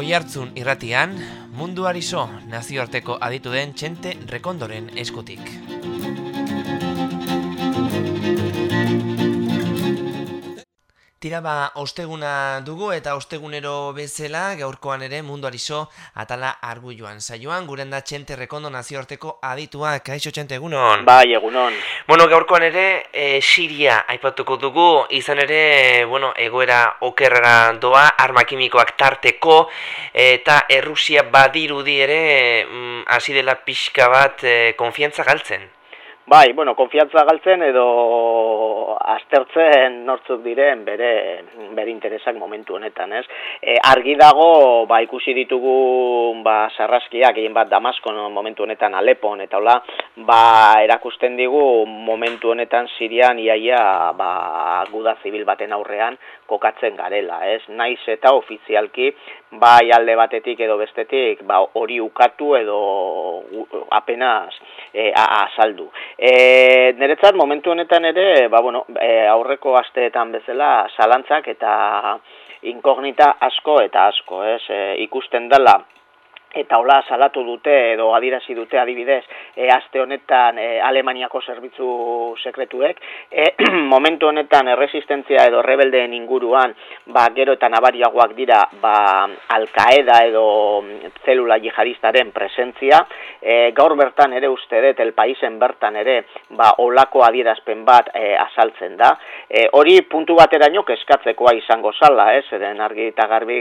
Oihartzun irratian, munduari so nazioarteko aditu den txente rekondoren eskutik. Tira ba, osteguna dugu eta ostegunero bezala gaurkoan ere mundu arizo atala argu joan. Saioan, guren da txente rekondo nazioarteko aditua, kaixo txente egunon? Bai, egunon. Bueno, gaurkoan ere e, Siria aipatuko dugu, izan ere, bueno, egoera okerra doa, arma kimikoak tarteko, eta Errusia badirudi ere, mm, hasi dela pixka bat, e, konfiantza galtzen. Bai, bueno, konfiantza galtzen edo aztertzen nortzuk diren bere, bere interesak momentu honetan, ez? E, argi dago, ba, ikusi ditugu ba, sarraskiak, egin bat Damasko momentu honetan Alepon, eta hola, ba, erakusten digu momentu honetan Sirian iaia ba, guda zibil baten aurrean kokatzen garela, ez? Naiz eta ofizialki, bai alde batetik edo bestetik, ba, hori ukatu edo apenas e, azaldu. E, niretzat momentu honetan ere, ba, bueno, e, aurreko asteetan bezala, zalantzak eta inkognita asko eta asko, ez? E, ikusten dela, eta hola salatu dute edo adirazi dute adibidez e, aste honetan e, Alemaniako zerbitzu sekretuek. E, momentu honetan erresistentzia edo rebeldeen inguruan ba, gero eta nabariagoak dira ba, Al-Qaeda edo zelula jihadistaren presentzia. E, gaur bertan ere uste dut el paisen bertan ere ba, olako adierazpen bat e, azaltzen da. E, hori puntu bateraino kezkatzekoa izango zala ez, eden argi eta garbi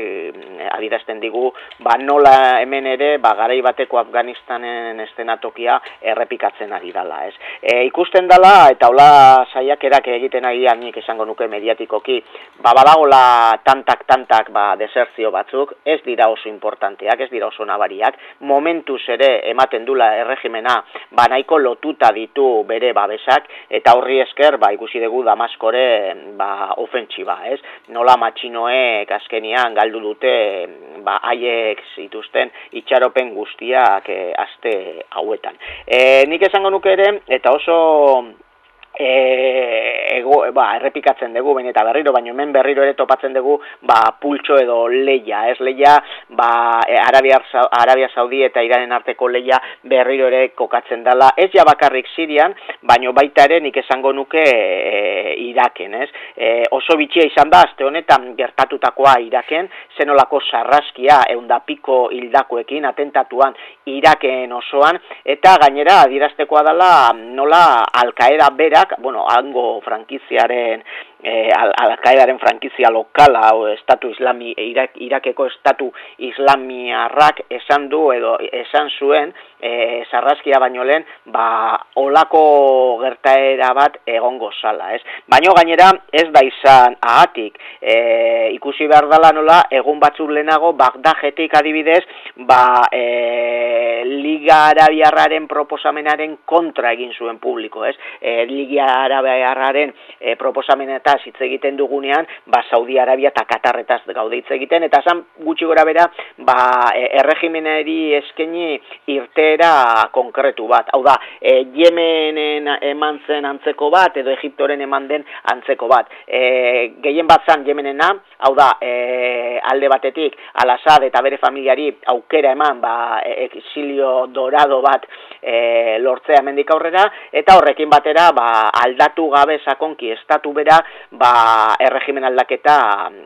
adierazten digu ba, nola hemen hemen ere ba, garai bateko Afganistanen estenatokia errepikatzen ari dala, ez? E, ikusten dala eta hola saiakerak egiten ari nik esango nuke mediatikoki, ba badagola tantak tantak ba desertzio batzuk, ez dira oso importanteak, ez dira oso nabariak, momentuz ere ematen dula erregimena ba nahiko lotuta ditu bere babesak eta horri esker ba ikusi dugu Damaskore ba ofentsiba, ez? Nola matxinoek azkenian galdu dute ba haiek zituzten itxaropen guztiak e, aste hauetan. E, nik esango nuke ere, eta oso e, ego, ba, errepikatzen dugu, baina eta berriro, baina hemen berriro ere topatzen dugu, ba, pultxo edo leia, ez leia, ba, e, Arabia, Arabia Saudi eta Iranen arteko leia berriro ere kokatzen dela, ez ja bakarrik Sirian, baina baita ere nik esango nuke e, Iraken, ez? E, oso bitxia izan da, azte honetan gertatutakoa Iraken, zenolako sarraskia eundapiko hildakoekin, atentatuan Iraken osoan, eta gainera adiraztekoa dela nola alkaera berak, bueno, hango frankiziaren e, al frankizia lokala o estatu islami Irak, Irakeko estatu islamiarrak esan du edo esan zuen e, sarraskia baino lehen ba olako gertaera bat egongo sala, ez? Baino gainera ez da izan ahatik e, ikusi behar dela nola egun batzuk lehenago Bagdajetik adibidez ba e, Liga Arabiarraren proposamenaren kontra egin zuen publiko, ez? E, Liga Arabiarraren e, proposamenetan eta hitz egiten dugunean, ba Saudi Arabia eta Katarretaz gaude hitz egiten eta san gutxi gora bera, ba e, erregimenari eskaini irtera konkretu bat. Hau da, e, Yemenen eman zen antzeko bat edo Egiptoren eman den antzeko bat. E, gehien bat zan Yemenena, hau da, e, alde batetik Al-Assad eta bere familiari aukera eman, ba e, exilio dorado bat e, lortzea mendik aurrera eta horrekin batera, ba aldatu gabe sakonki estatu bera ba, erregimen aldaketa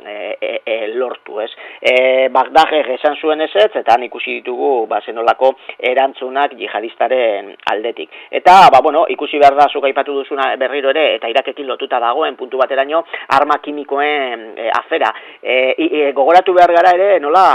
e, e, e, lortu, ez. E, Bagdage esan zuen ez ez, eta ikusi ditugu ba, zenolako erantzunak jihadistaren aldetik. Eta, ba, bueno, ikusi behar da zuka ipatu duzuna berriro ere, eta irakekin lotuta dagoen puntu bateraino, arma kimikoen e, afera. E, e, gogoratu behar gara ere, nola,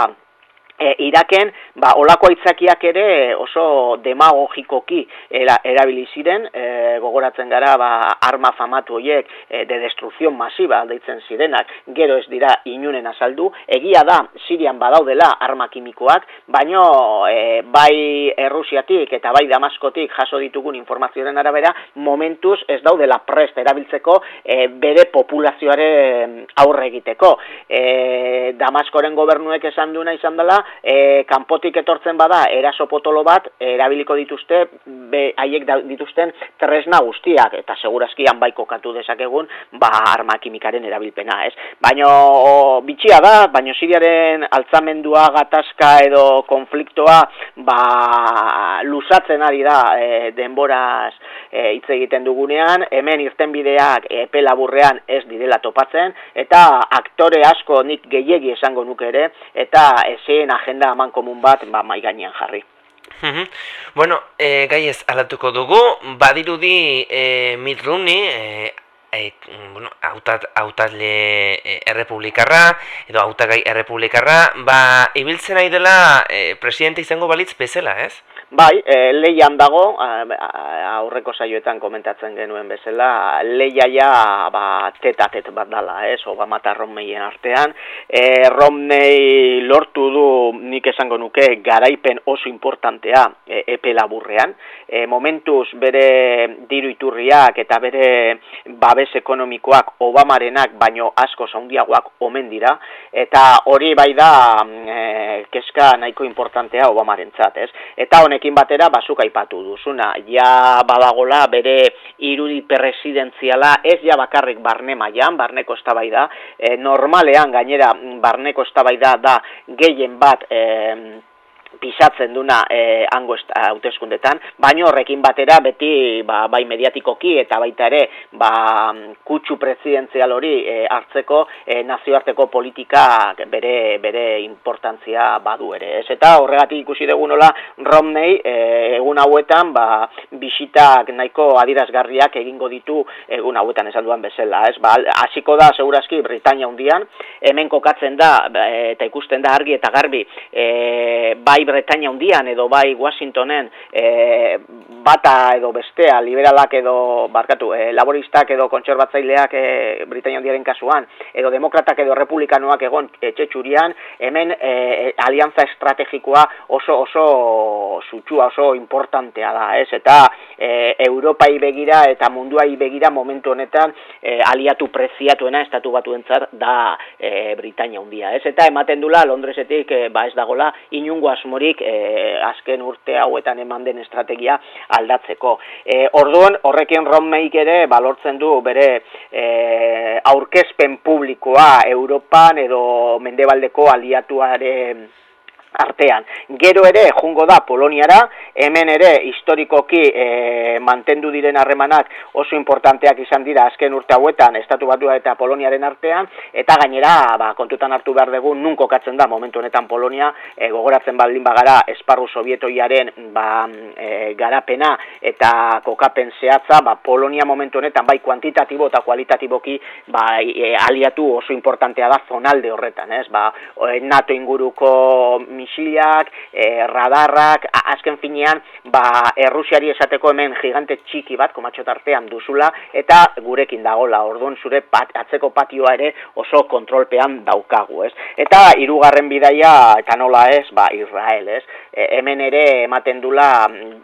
e, Iraken ba olako aitzakiak ere oso demagogikoki era, erabili ziren e, gogoratzen gara ba, arma famatu hoiek e, de destrucción masiva deitzen zirenak. Gero ez dira inunen azaldu. Egia da Sirian badaudela arma kimikoak baino e, bai Errusiatik eta bai Damaskotik jaso ditugun informazioaren arabera momentuz ez daudela prest erabiltzeko e, bere populazioaren aurre egiteko. E, Damaskoren gobernuek esan duena izan dela e, kanpotik etortzen bada eraso potolo bat erabiliko dituzte be, haiek dituzten tresna guztiak eta segurazkian bai kokatu dezakegun ba arma kimikaren erabilpena, ez? Baino bitxia da, baino Siriaren altzamendua gatazka edo konfliktoa ba lusatzen ari da e, denboraz e, hitz egiten dugunean, hemen irtenbideak epe laburrean ez direla topatzen eta aktore asko nik gehiegi esango nuke ere eta ezeen agenda eman komun bat ba mai gainean jarri. bueno, e, gai ez alatuko dugu, badirudi e, Mitt e, e, bueno, autat, autatle errepublikarra, edo autagai errepublikarra, ba, ibiltzen nahi dela e, presidente izango balitz bezala, ez? Bai, e, leian dago, aurreko saioetan komentatzen genuen bezala, leiaia ba, tetatet bat dala, ez, Obama eta Romneyen artean. E, Romney lortu du, nik esango nuke, garaipen oso importantea e, epe laburrean. E, momentuz bere diru iturriak eta bere babes ekonomikoak Obamarenak baino asko zaundiagoak omen dira. Eta hori bai da e, keska nahiko importantea Obamaren ez. Eta honek honekin batera bazuk aipatu duzuna. Ja badagola bere irudi presidentziala ez ja bakarrik barne mailan, barneko eztabaida, e, normalean gainera barneko eztabaida da gehien bat e, pisatzen duna e, hango hauteskundetan, baino horrekin batera beti ba, bai mediatikoki eta baita ere ba, kutsu presidenzial hori e, hartzeko e, nazioarteko politika bere bere importantzia badu ere. Ez eta horregatik ikusi dugu nola Romney e, egun hauetan ba, bisitak nahiko adirazgarriak egingo ditu egun hauetan esan duan bezala. Ez? Ba, hasiko da segurazki Britania hundian, hemen kokatzen da eta ikusten da argi eta garbi e, bai Bretaña hundian edo bai Washingtonen e, bata edo bestea, liberalak edo barkatu, e, laboristak edo kontserbatzaileak e, Britania hundiaren kasuan, edo demokratak edo republikanoak egon etxetxurian, hemen e, alianza estrategikoa oso oso sutsua, oso importantea da, ez? Eta e, Europai begira eta munduai begira momentu honetan e, aliatu preziatuena estatu batuentzat da e, Britania hundia, ez? Eta ematen dula Londresetik e, ba ez dagola inungo asmorik e, azken urte hauetan eman den estrategia aldatzeko. E, orduan horrekin Rommeik ere balortzen du bere e, aurkezpen publikoa Europan edo Mendebaldeko aliatuaren artean. Gero ere, jungo da Poloniara, hemen ere historikoki e, mantendu diren harremanak oso importanteak izan dira azken urte hauetan Estatu Batua eta Poloniaren artean, eta gainera ba, kontutan hartu behar dugu nun kokatzen da momentu honetan Polonia, e, gogoratzen baldin bagara esparru sovietoiaren ba, e, garapena eta kokapen zehatza, ba, Polonia momentu honetan bai kuantitatibo eta kualitatiboki ba, e, aliatu oso importantea da zonalde horretan, ez? Ba, NATO inguruko misilak, e, radarrak, azken finean, ba, errusiari esateko hemen gigante txiki bat, komatxo tartean duzula, eta gurekin dagola, orduan zure pat, atzeko patioa ere oso kontrolpean daukagu, ez? Eta hirugarren bidaia, eta nola ez, ba, Israel, ez? E, hemen ere ematen dula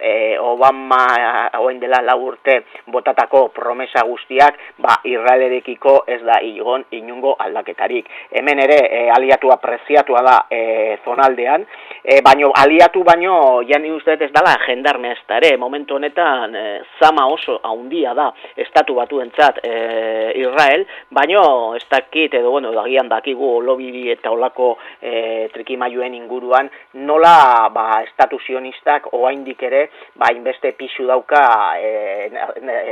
e, Obama hauen dela laburte botatako promesa guztiak, ba, Israelerekiko ez da igon inungo aldaketarik. Hemen ere, e, aliatua preziatua da e, zonalde aldean, e, baino aliatu baino jani uste ez dala jendarme ez ere, momentu honetan e, zama oso haundia da estatu batuentzat e, Israel, baino ez dakit edo bueno, dagian dakigu lobiri eta olako e, trikimaioen inguruan, nola ba, estatu sionistak oaindik ere, ba, inbeste pixu dauka e,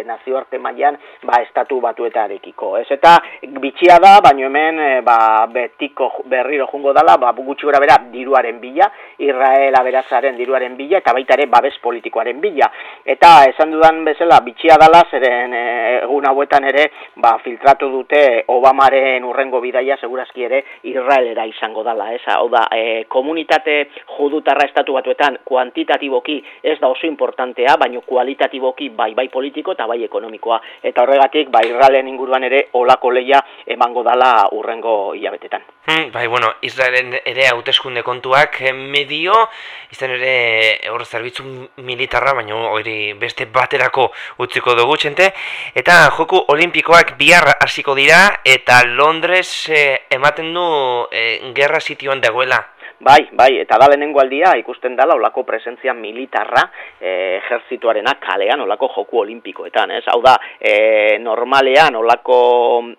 nazioarte mailan ba, estatu batuetarekiko. Ez eta bitxia da, baino hemen e, ba, betiko berriro jungo dala, ba, gutxi gora bera, dirua diruaren bila, Israel aberazaren diruaren bila, eta baita ere babes politikoaren bila. Eta esan dudan bezala, bitxia dala, zeren eh, egun hauetan ere, ba, filtratu dute Obamaren urrengo bidaia, segurazki ere, Israelera izango dala. Eza, hau da, e, komunitate judutarra estatu batuetan, kuantitatiboki ez da oso importantea, baino kualitatiboki bai bai politiko eta bai ekonomikoa. Eta horregatik, bai Israelen inguruan ere, olako leia emango dala urrengo hilabetetan. Hmm, bai, bueno, Israelen ere hauteskunde kontu kontuak eh, medio, izan ere hor zerbitzu militarra, baina hori beste baterako utziko dugu txente, eta joku olimpikoak bihar hasiko dira, eta Londres eh, ematen du eh, gerra zitioan dagoela. Bai, bai, eta da lehenengo aldia ikusten dala olako presentzia militarra e, ejerzituarena kalean olako joku olimpikoetan, ez? Hau da, e, normalean olako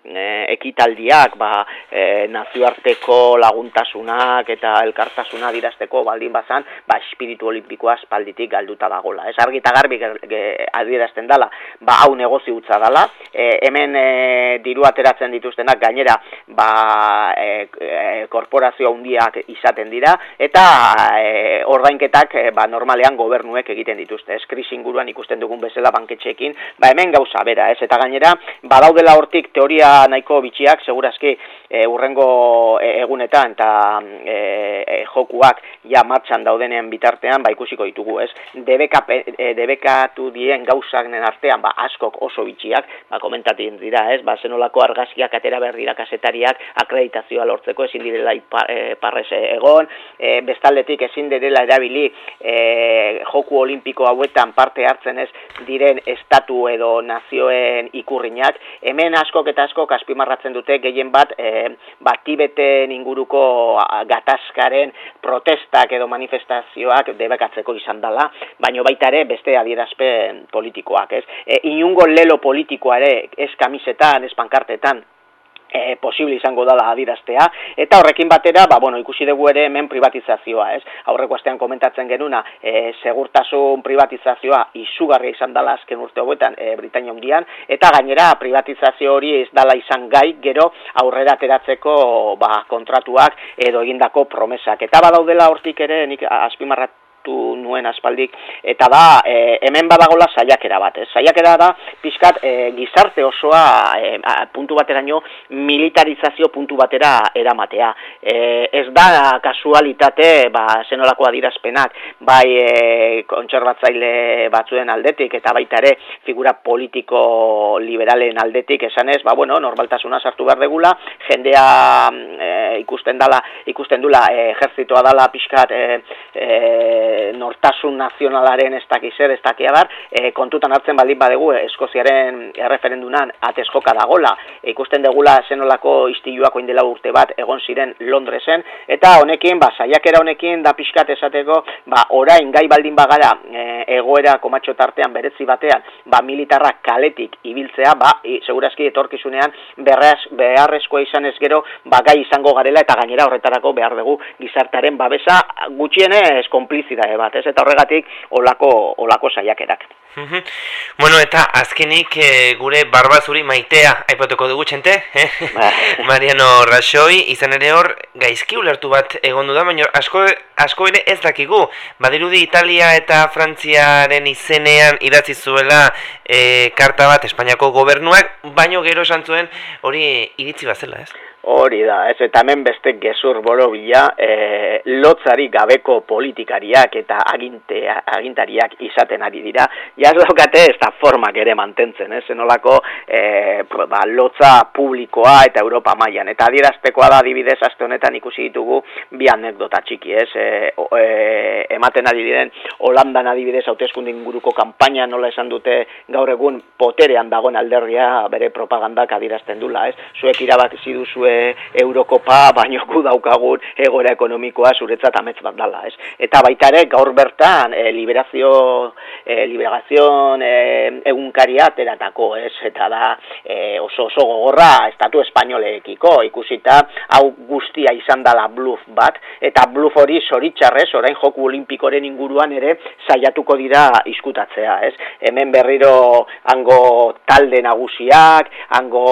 e, ekitaldiak, ba, e, nazioarteko laguntasunak eta elkartasuna dirazteko baldin bazan, ba, espiritu olimpikoa espalditik galduta dagola. Ez argi eta garbi adierazten dala, ba, hau negozio utza dala, e, hemen e, diru ateratzen dituztenak gainera, ba, e, e, korporazio handiak izaten dira, eta e, ordainketak e, ba, normalean gobernuek egiten dituzte. Ez krisi inguruan ikusten dugun bezala banketxeekin, ba, hemen gauza bera, ez? Eta gainera, badaudela hortik teoria nahiko bitxiak, segurazki e, urrengo e, egunetan eta e, e, jokuak ja martxan daudenean bitartean ba ikusiko ditugu, ez? Debeka, e, debekatu dien gauzak artean ba askok oso bitxiak, ba komentatzen dira, ez? Ba zenolako argazkiak atera berdira kasetariak akreditazioa lortzeko ezin direla e, parrez egon, e, bestaldetik ezin direla erabili e, joku olimpiko hauetan parte hartzen ez diren estatu edo nazioen ikurriñak, hemen askok eta askok azpimarratzen dute gehien bat e, bat tibeten inguruko gatazkaren protestak edo manifestazioak debekatzeko izan dela, baino baita ere beste adierazpen politikoak, ez? E, inungo lelo politikoa ere ez kamisetan, ez pankartetan, e, posible izango dala adiraztea, eta horrekin batera, ba, bueno, ikusi dugu ere hemen privatizazioa, ez? Aurreko astean komentatzen genuna, e, segurtasun privatizazioa izugarria izan dala azken urte hauetan e, Britania hundian, eta gainera privatizazio hori ez dala izan gai, gero aurrera ateratzeko ba, kontratuak edo egindako promesak. Eta badaudela hortik ere, nik azpimarrat aipatu nuen aspaldik eta da e, hemen badagola saiakera bat, eh? Saiakera da pizkat e, gizarte osoa e, puntu bateraino militarizazio puntu batera eramatea. E, ez da kasualitate, ba zenolako adirazpenak, bai e, kontserbatzaile batzuen aldetik eta baita ere figura politiko liberalen aldetik esanez, ba bueno, normaltasuna sartu behar degula, jendea e, ikusten dala, ikusten dula e, ejertzitoa dala pizkat e, e, nortasun nazionalaren ez dakiz zer, ez dakia dar, e, kontutan hartzen baldin badegu Eskoziaren erreferendunan atez joka dagola, e, ikusten degula zenolako istiluako indela urte bat egon ziren Londresen, eta honekin, ba, saiakera honekin da pixkat esateko, ba, orain gai baldin bagara e, egoera komatxo tartean berezi batean, ba, militarra kaletik ibiltzea, ba, e, segurazki etorkizunean berraz, beharrezkoa izan ez gero, ba, gai izango garela eta gainera horretarako behar dugu gizartaren babesa. Gutxienez konplizida ere bat, ez? Eta horregatik olako olako saiakerak. bueno, eta azkenik e, gure barbazuri maitea aipatuko dugu txente, eh? Mariano Rasoi, izan ere hor gaizki ulertu bat egondu da, baina asko, asko ere ez dakigu. Badirudi Italia eta Frantziaren izenean idatzi zuela e, karta bat Espainiako gobernuak, baino gero esan zuen hori iritzi bat zela, ez? Hori da, ez eta hemen beste gezur borobila e, lotzari gabeko politikariak eta aginte, agintariak izaten ari dira. Jaz daukate ez da formak ere mantentzen, ez enolako e, ba, lotza publikoa eta Europa mailan Eta adieraztekoa da adibidez aste honetan ikusi ditugu bi anekdota txiki, ez? E, e, ematen ari diren Holandan adibidez hauteskunde inguruko kanpaina nola esan dute gaur egun poterean dagoen alderria bere propagandak adierazten dula, ez? Zuek irabazi duzue Eurokopa baino ku daukagun egora ekonomikoa zuretzat amets bat dala, ez? Eta baita ere gaur bertan e, liberazio e, liberazion e, egunkaria ateratako, ez? Eta da e, oso oso gogorra estatu espainolekiko ikusita hau guztia izan dala bluff bat eta bluff hori zoritxarrez orain joku olimpikoren inguruan ere saiatuko dira iskutatzea, ez? Hemen berriro hango talde nagusiak, hango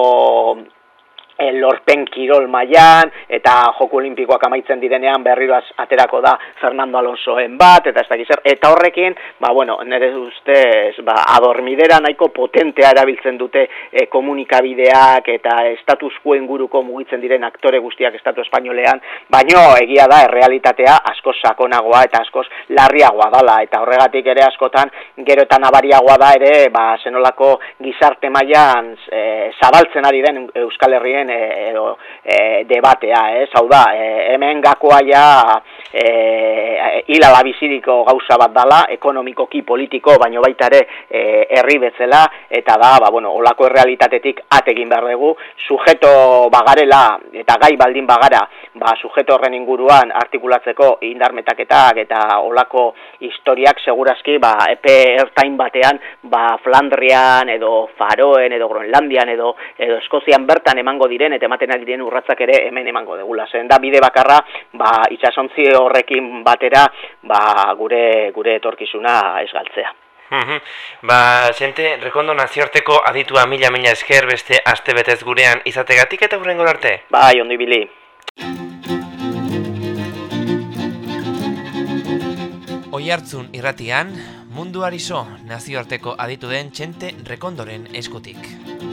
e, lorpen kirol mailan eta Joko Olimpikoak amaitzen direnean berriroaz aterako da Fernando Alonsoen bat eta ez dakiz eta horrekin ba bueno nere ustez ba adormidera nahiko potentea erabiltzen dute e, komunikabideak eta status quo inguruko mugitzen diren aktore guztiak estatu espainolean baino egia da errealitatea asko sakonagoa eta askoz larriagoa dala. Eta horregatik ere askotan gero eta nabariagoa da ere ba senolako gizarte mailan e, zabaltzen ari den Euskal Herrien edo e, debatea, ez? Hau da, e, hemen gakoa ja e, hilala biziriko gauza bat dala, ekonomikoki politiko, baino baita ere e, herri betzela, eta da, ba, bueno, olako errealitatetik ategin behar dugu, sujeto bagarela, eta gai baldin bagara, ba, sujeto horren inguruan artikulatzeko indarmetaketak eta olako historiak segurazki ba, epe ertain batean ba, Flandrian edo Faroen edo Groenlandian edo, edo Eskozian bertan emango diren eta ematenak diren urratzak ere hemen emango degula. Zen da bide bakarra ba, itxasontzi horrekin batera ba, gure gure etorkizuna esgaltzea. Ba, xente, rekondo naziorteko aditua mila mila esker beste aste betez gurean izategatik eta hurrengo arte? Bai, ondo ibili. Oihartzun irratian, munduari so nazioarteko aditu den txente rekondoren eskutik.